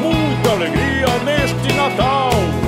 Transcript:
muita alegria neste Natal.